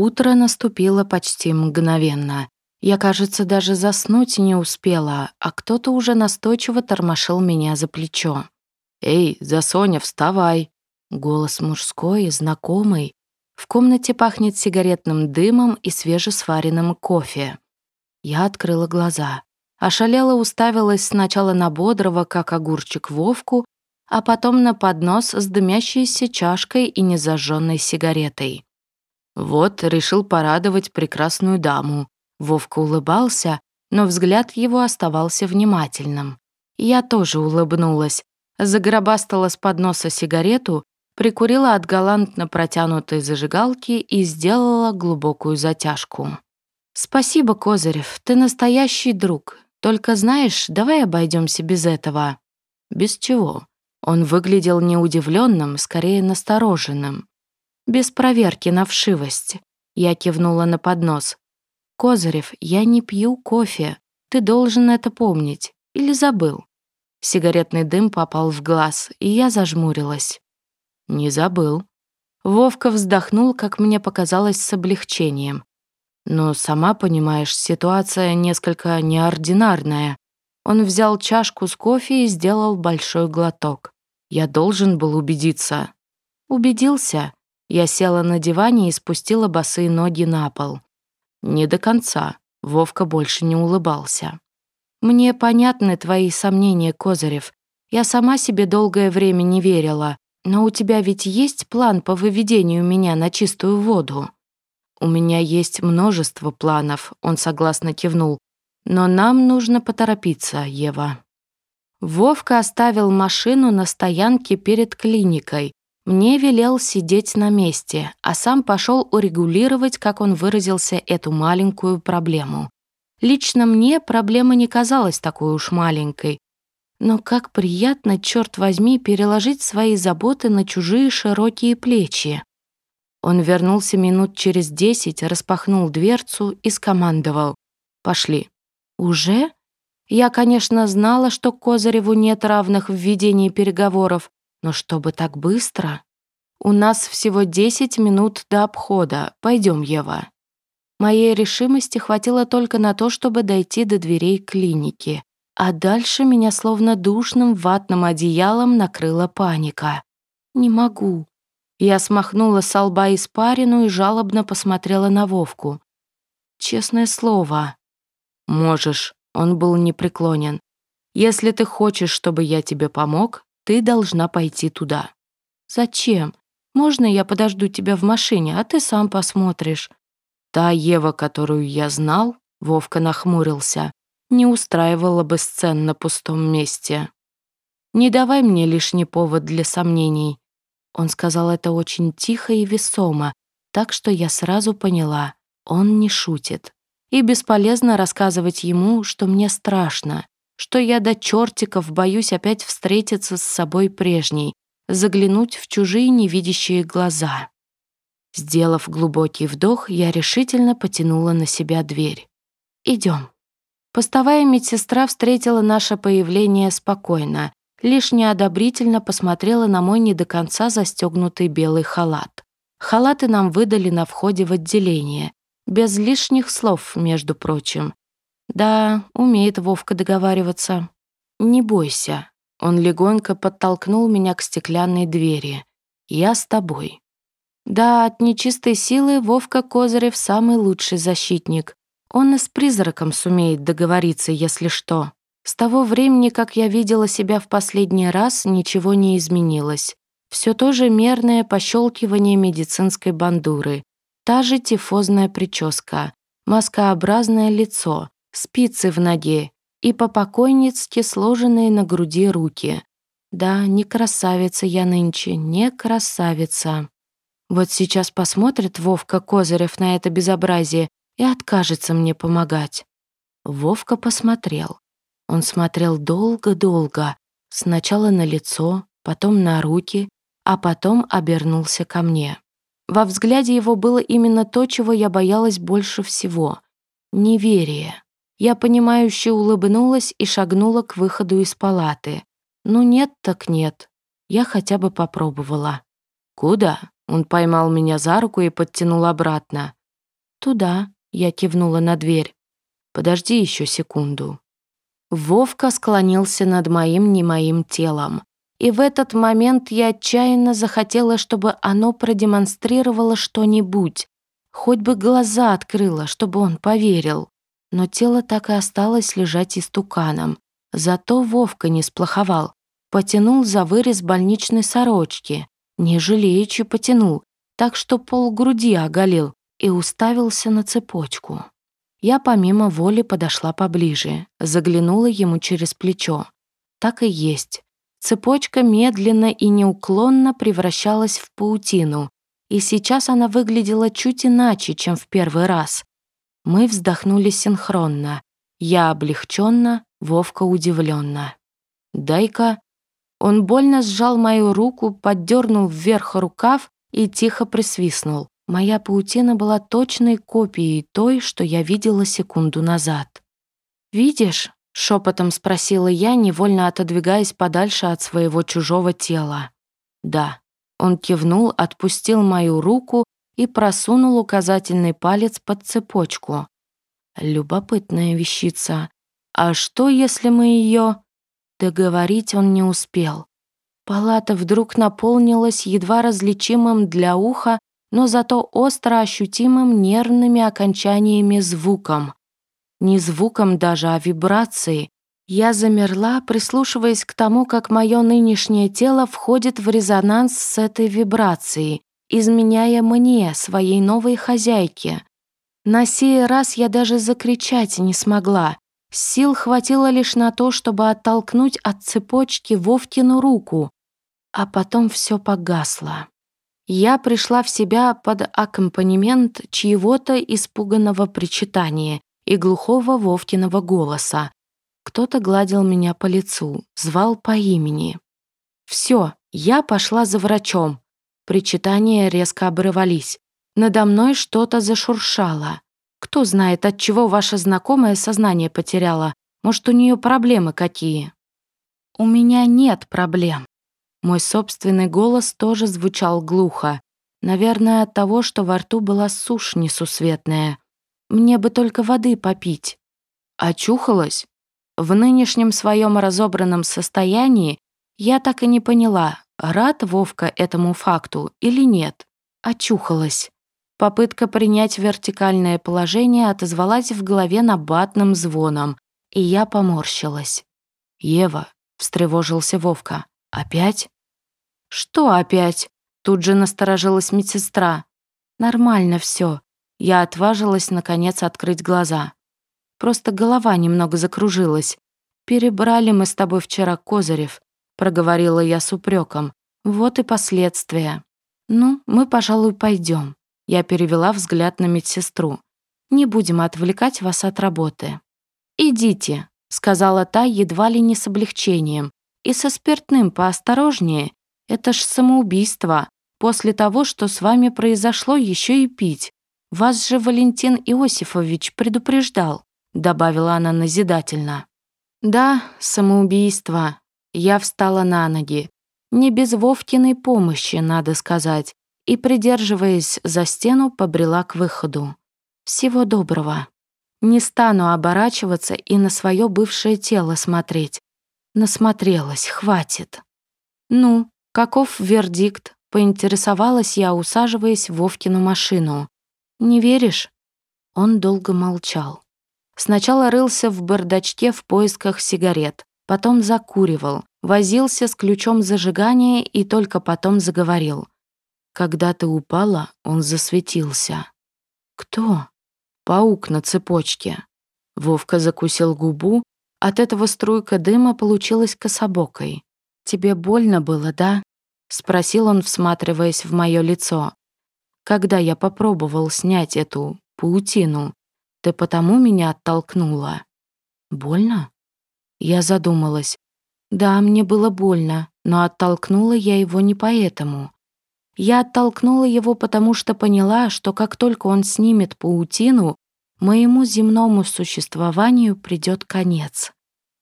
Утро наступило почти мгновенно. Я, кажется, даже заснуть не успела, а кто-то уже настойчиво тормошил меня за плечо. «Эй, Засоня, вставай!» Голос мужской знакомый. В комнате пахнет сигаретным дымом и свежесваренным кофе. Я открыла глаза. Ошалела уставилась сначала на бодрого, как огурчик, Вовку, а потом на поднос с дымящейся чашкой и незажженной сигаретой. Вот, решил порадовать прекрасную даму. Вовка улыбался, но взгляд его оставался внимательным. Я тоже улыбнулась, загробастала с подноса сигарету, прикурила от галантно протянутой зажигалки и сделала глубокую затяжку. «Спасибо, Козырев, ты настоящий друг. Только знаешь, давай обойдемся без этого». «Без чего?» Он выглядел не удивленным, скорее настороженным. Без проверки на вшивость. Я кивнула на поднос. «Козырев, я не пью кофе. Ты должен это помнить. Или забыл?» Сигаретный дым попал в глаз, и я зажмурилась. «Не забыл». Вовка вздохнул, как мне показалось, с облегчением. «Но сама понимаешь, ситуация несколько неординарная. Он взял чашку с кофе и сделал большой глоток. Я должен был убедиться. Убедился. Я села на диване и спустила босые ноги на пол. Не до конца. Вовка больше не улыбался. «Мне понятны твои сомнения, Козырев. Я сама себе долгое время не верила. Но у тебя ведь есть план по выведению меня на чистую воду?» «У меня есть множество планов», — он согласно кивнул. Но нам нужно поторопиться, Ева. Вовка оставил машину на стоянке перед клиникой. Мне велел сидеть на месте, а сам пошел урегулировать, как он выразился, эту маленькую проблему. Лично мне проблема не казалась такой уж маленькой. Но как приятно, черт возьми, переложить свои заботы на чужие широкие плечи. Он вернулся минут через десять, распахнул дверцу и скомандовал. «Пошли». «Уже?» Я, конечно, знала, что Козыреву нет равных в ведении переговоров, но чтобы так быстро? У нас всего 10 минут до обхода. Пойдем, Ева. Моей решимости хватило только на то, чтобы дойти до дверей клиники. А дальше меня словно душным ватным одеялом накрыла паника. «Не могу». Я смахнула с лба испарину и жалобно посмотрела на Вовку. «Честное слово, «Можешь», — он был непреклонен. «Если ты хочешь, чтобы я тебе помог, ты должна пойти туда». «Зачем? Можно я подожду тебя в машине, а ты сам посмотришь?» Та Ева, которую я знал, Вовка нахмурился, не устраивала бы сцен на пустом месте. «Не давай мне лишний повод для сомнений». Он сказал это очень тихо и весомо, так что я сразу поняла, он не шутит. И бесполезно рассказывать ему, что мне страшно, что я до чертиков боюсь опять встретиться с собой прежней, заглянуть в чужие невидящие глаза. Сделав глубокий вдох, я решительно потянула на себя дверь. Идем. Постовая медсестра встретила наше появление спокойно, лишь неодобрительно посмотрела на мой не до конца застегнутый белый халат. Халаты нам выдали на входе в отделение, без лишних слов, между прочим. Да, умеет Вовка договариваться. Не бойся. Он легонько подтолкнул меня к стеклянной двери. Я с тобой. Да, от нечистой силы Вовка Козырев самый лучший защитник. Он и с призраком сумеет договориться, если что. С того времени, как я видела себя в последний раз, ничего не изменилось. Все то же мерное пощелкивание медицинской бандуры, Та же тифозная прическа, маскообразное лицо, спицы в ноге и по-покойницки сложенные на груди руки. Да, не красавица я нынче, не красавица. Вот сейчас посмотрит Вовка Козырев на это безобразие и откажется мне помогать. Вовка посмотрел. Он смотрел долго-долго, сначала на лицо, потом на руки, а потом обернулся ко мне. Во взгляде его было именно то, чего я боялась больше всего — неверие. Я понимающе улыбнулась и шагнула к выходу из палаты. Ну нет так нет. Я хотя бы попробовала. «Куда?» Он поймал меня за руку и подтянул обратно. «Туда», — я кивнула на дверь. «Подожди еще секунду». Вовка склонился над моим не моим телом. И в этот момент я отчаянно захотела, чтобы оно продемонстрировало что-нибудь, хоть бы глаза открыло, чтобы он поверил. Но тело так и осталось лежать истуканом. Зато Вовка не сплоховал. Потянул за вырез больничной сорочки. Не жалеючи потянул, так что пол груди оголил и уставился на цепочку. Я помимо воли подошла поближе, заглянула ему через плечо. Так и есть. Цепочка медленно и неуклонно превращалась в паутину, и сейчас она выглядела чуть иначе, чем в первый раз. Мы вздохнули синхронно. Я облегченно, Вовка удивленно. «Дай-ка». Он больно сжал мою руку, поддернул вверх рукав и тихо присвистнул. Моя паутина была точной копией той, что я видела секунду назад. «Видишь?» — шепотом спросила я, невольно отодвигаясь подальше от своего чужого тела. «Да». Он кивнул, отпустил мою руку и просунул указательный палец под цепочку. Любопытная вещица. А что, если мы ее... Договорить он не успел. Палата вдруг наполнилась едва различимым для уха, но зато остро ощутимым нервными окончаниями звуком. Не звуком даже, а вибрацией, я замерла, прислушиваясь к тому, как мое нынешнее тело входит в резонанс с этой вибрацией, изменяя мне, своей новой хозяйке. На сей раз я даже закричать не смогла. Сил хватило лишь на то, чтобы оттолкнуть от цепочки Вовкину руку, а потом все погасло. Я пришла в себя под аккомпанемент чьего-то испуганного причитания и глухого Вовкиного голоса, кто-то гладил меня по лицу, звал по имени. Все, я пошла за врачом. Причитания резко обрывались. Надо мной что-то зашуршало. Кто знает, от чего ваша знакомая сознание потеряла? Может, у нее проблемы какие? У меня нет проблем. Мой собственный голос тоже звучал глухо. Наверное, от того, что во рту была сушь несусветная. Мне бы только воды попить. Очухалась? В нынешнем своем разобранном состоянии я так и не поняла, рад Вовка этому факту или нет. Очухалась. Попытка принять вертикальное положение отозвалась в голове набатным звоном, и я поморщилась. «Ева», — встревожился Вовка, — «опять?» «Что опять?» — тут же насторожилась медсестра. «Нормально все. Я отважилась, наконец, открыть глаза. Просто голова немного закружилась. «Перебрали мы с тобой вчера Козырев», — проговорила я с упреком. «Вот и последствия». «Ну, мы, пожалуй, пойдем. Я перевела взгляд на медсестру. «Не будем отвлекать вас от работы». «Идите», — сказала та едва ли не с облегчением. «И со спиртным поосторожнее. Это ж самоубийство. После того, что с вами произошло, еще и пить. Вас же Валентин Иосифович предупреждал добавила она назидательно. Да, самоубийство. Я встала на ноги. Не без Вовкиной помощи, надо сказать, и, придерживаясь за стену, побрела к выходу. Всего доброго. Не стану оборачиваться и на свое бывшее тело смотреть. Насмотрелась, хватит. Ну, каков вердикт? Поинтересовалась я, усаживаясь в Вовкину машину. «Не веришь?» Он долго молчал. Сначала рылся в бардачке в поисках сигарет, потом закуривал, возился с ключом зажигания и только потом заговорил. Когда ты упала, он засветился. Кто? Паук на цепочке. Вовка закусил губу, от этого струйка дыма получилась кособокой. «Тебе больно было, да?» — спросил он, всматриваясь в мое лицо. Когда я попробовал снять эту паутину, ты потому меня оттолкнула. Больно? Я задумалась. Да, мне было больно, но оттолкнула я его не поэтому. Я оттолкнула его, потому что поняла, что как только он снимет паутину, моему земному существованию придет конец.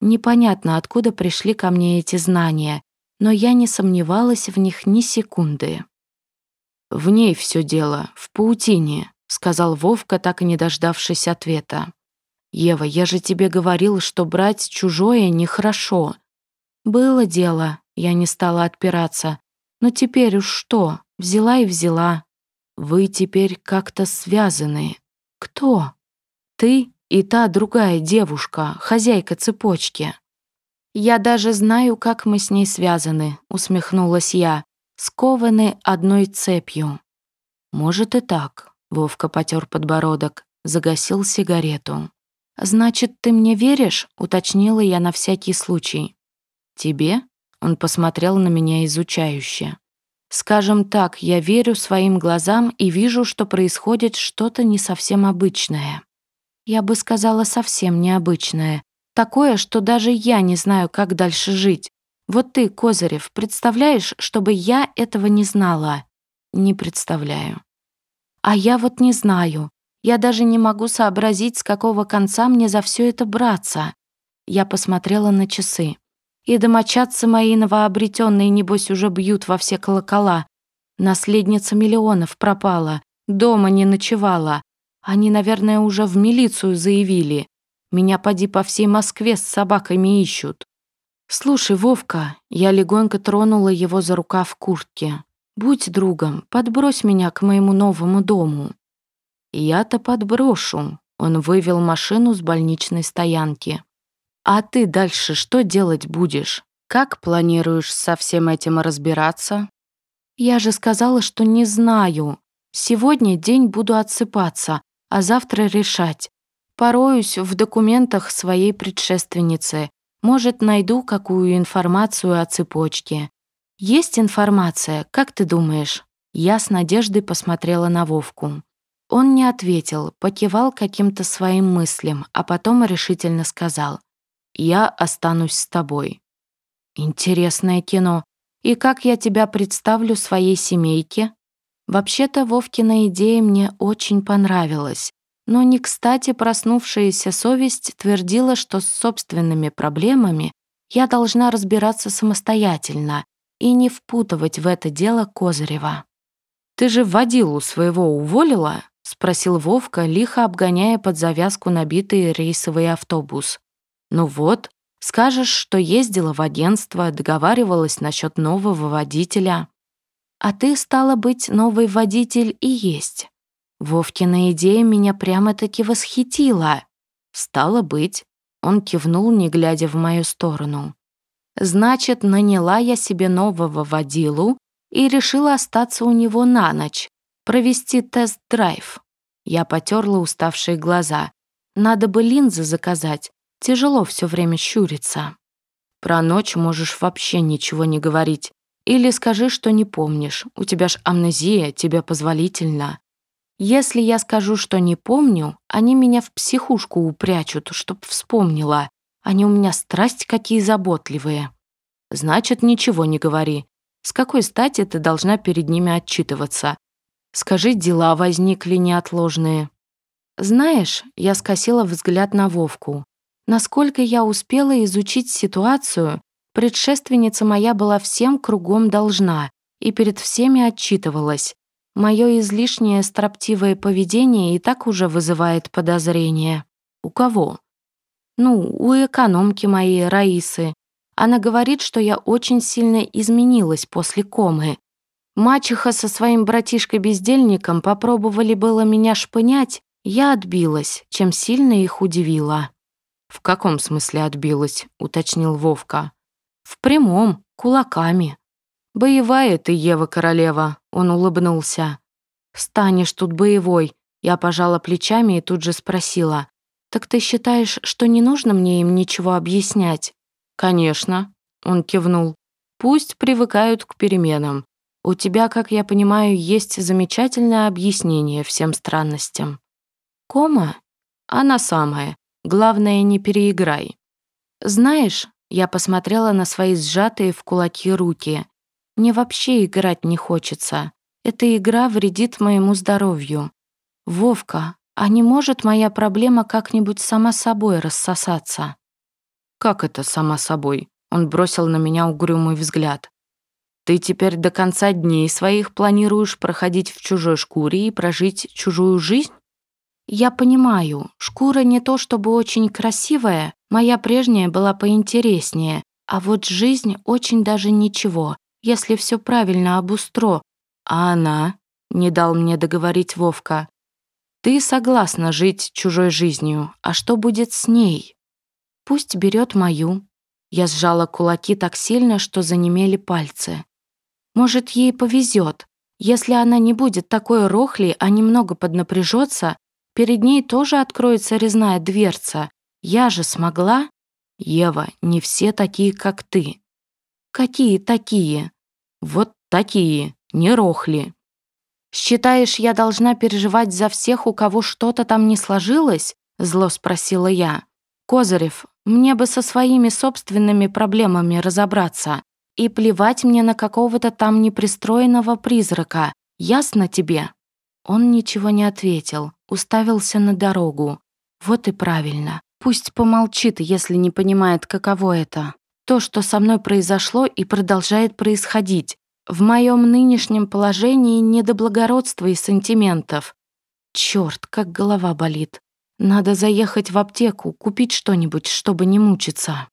Непонятно, откуда пришли ко мне эти знания, но я не сомневалась в них ни секунды. В ней все дело, в паутине. сказал Вовка, так и не дождавшись ответа. «Ева, я же тебе говорил, что брать чужое нехорошо». «Было дело», — я не стала отпираться. «Но теперь уж что? Взяла и взяла». «Вы теперь как-то связаны». «Кто?» «Ты и та другая девушка, хозяйка цепочки». «Я даже знаю, как мы с ней связаны», — усмехнулась я, «скованы одной цепью». «Может и так», — Вовка потер подбородок, загасил сигарету. «Значит, ты мне веришь?» — уточнила я на всякий случай. «Тебе?» — он посмотрел на меня изучающе. «Скажем так, я верю своим глазам и вижу, что происходит что-то не совсем обычное. Я бы сказала, совсем необычное. Такое, что даже я не знаю, как дальше жить. Вот ты, Козырев, представляешь, чтобы я этого не знала?» «Не представляю». «А я вот не знаю. Я даже не могу сообразить, с какого конца мне за все это браться. Я посмотрела на часы. И домочадцы мои новообретенные, небось, уже бьют во все колокола. Наследница миллионов пропала, дома не ночевала. Они, наверное, уже в милицию заявили. Меня поди по всей Москве с собаками ищут. «Слушай, Вовка», я легонько тронула его за рукав куртки. «Будь другом, подбрось меня к моему новому дому». «Я-то подброшу», — он вывел машину с больничной стоянки. «А ты дальше что делать будешь? Как планируешь со всем этим разбираться?» «Я же сказала, что не знаю. Сегодня день буду отсыпаться, а завтра решать. Пороюсь в документах своей предшественницы. Может, найду какую информацию о цепочке. Есть информация, как ты думаешь?» Я с надеждой посмотрела на Вовку. Он не ответил, покивал каким-то своим мыслям, а потом решительно сказал «Я останусь с тобой». «Интересное кино. И как я тебя представлю своей семейке?» Вообще-то Вовкина идея мне очень понравилась, но не кстати проснувшаяся совесть твердила, что с собственными проблемами я должна разбираться самостоятельно и не впутывать в это дело Козырева. «Ты же водилу своего уволила?» — спросил Вовка, лихо обгоняя под завязку набитый рейсовый автобус. «Ну вот, скажешь, что ездила в агентство, договаривалась насчет нового водителя». «А ты, стала быть, новый водитель и есть». Вовкина идея меня прямо-таки восхитила. «Стало быть». Он кивнул, не глядя в мою сторону. «Значит, наняла я себе нового водилу и решила остаться у него на ночь, провести тест-драйв. Я потерла уставшие глаза. Надо бы линзы заказать. Тяжело все время щуриться. Про ночь можешь вообще ничего не говорить. Или скажи, что не помнишь. У тебя ж амнезия, тебе позволительно. Если я скажу, что не помню, они меня в психушку упрячут, чтоб вспомнила. Они у меня страсть какие заботливые. Значит, ничего не говори. С какой стати ты должна перед ними отчитываться? Скажи, дела возникли неотложные. Знаешь, я скосила взгляд на Вовку. Насколько я успела изучить ситуацию, предшественница моя была всем кругом должна и перед всеми отчитывалась. Мое излишнее строптивое поведение и так уже вызывает подозрения. У кого? Ну, у экономки моей, Раисы. Она говорит, что я очень сильно изменилась после комы. Мачеха со своим братишкой-бездельником попробовали было меня шпынять, я отбилась, чем сильно их удивила. «В каком смысле отбилась?» — уточнил Вовка. «В прямом, кулаками». «Боевая ты, Ева Королева», — он улыбнулся. «Станешь тут боевой», — я пожала плечами и тут же спросила. «Так ты считаешь, что не нужно мне им ничего объяснять?» «Конечно», — он кивнул. «Пусть привыкают к переменам. У тебя, как я понимаю, есть замечательное объяснение всем странностям. Кома? Она самая. Главное, не переиграй. Знаешь, я посмотрела на свои сжатые в кулаки руки. Мне вообще играть не хочется. Эта игра вредит моему здоровью. Вовка, а не может моя проблема как-нибудь сама собой рассосаться? Как это сама собой? Он бросил на меня угрюмый взгляд. Ты теперь до конца дней своих планируешь проходить в чужой шкуре и прожить чужую жизнь? Я понимаю, шкура не то чтобы очень красивая, моя прежняя была поинтереснее, а вот жизнь очень даже ничего, если все правильно обустро. А она? Не дал мне договорить Вовка. Ты согласна жить чужой жизнью, а что будет с ней? Пусть берет мою. Я сжала кулаки так сильно, что занемели пальцы. Может, ей повезет. Если она не будет такой рохли, а немного поднапряжется, перед ней тоже откроется резная дверца. Я же смогла? Ева, не все такие, как ты. Какие такие? Вот такие, не рохли. «Считаешь, я должна переживать за всех, у кого что-то там не сложилось?» Зло спросила я. «Козырев, мне бы со своими собственными проблемами разобраться. И плевать мне на какого-то там непристроенного призрака. Ясно тебе?» Он ничего не ответил, уставился на дорогу. Вот и правильно. Пусть помолчит, если не понимает, каково это. То, что со мной произошло и продолжает происходить. В моем нынешнем положении не до благородства и сантиментов. Черт, как голова болит. Надо заехать в аптеку, купить что-нибудь, чтобы не мучиться.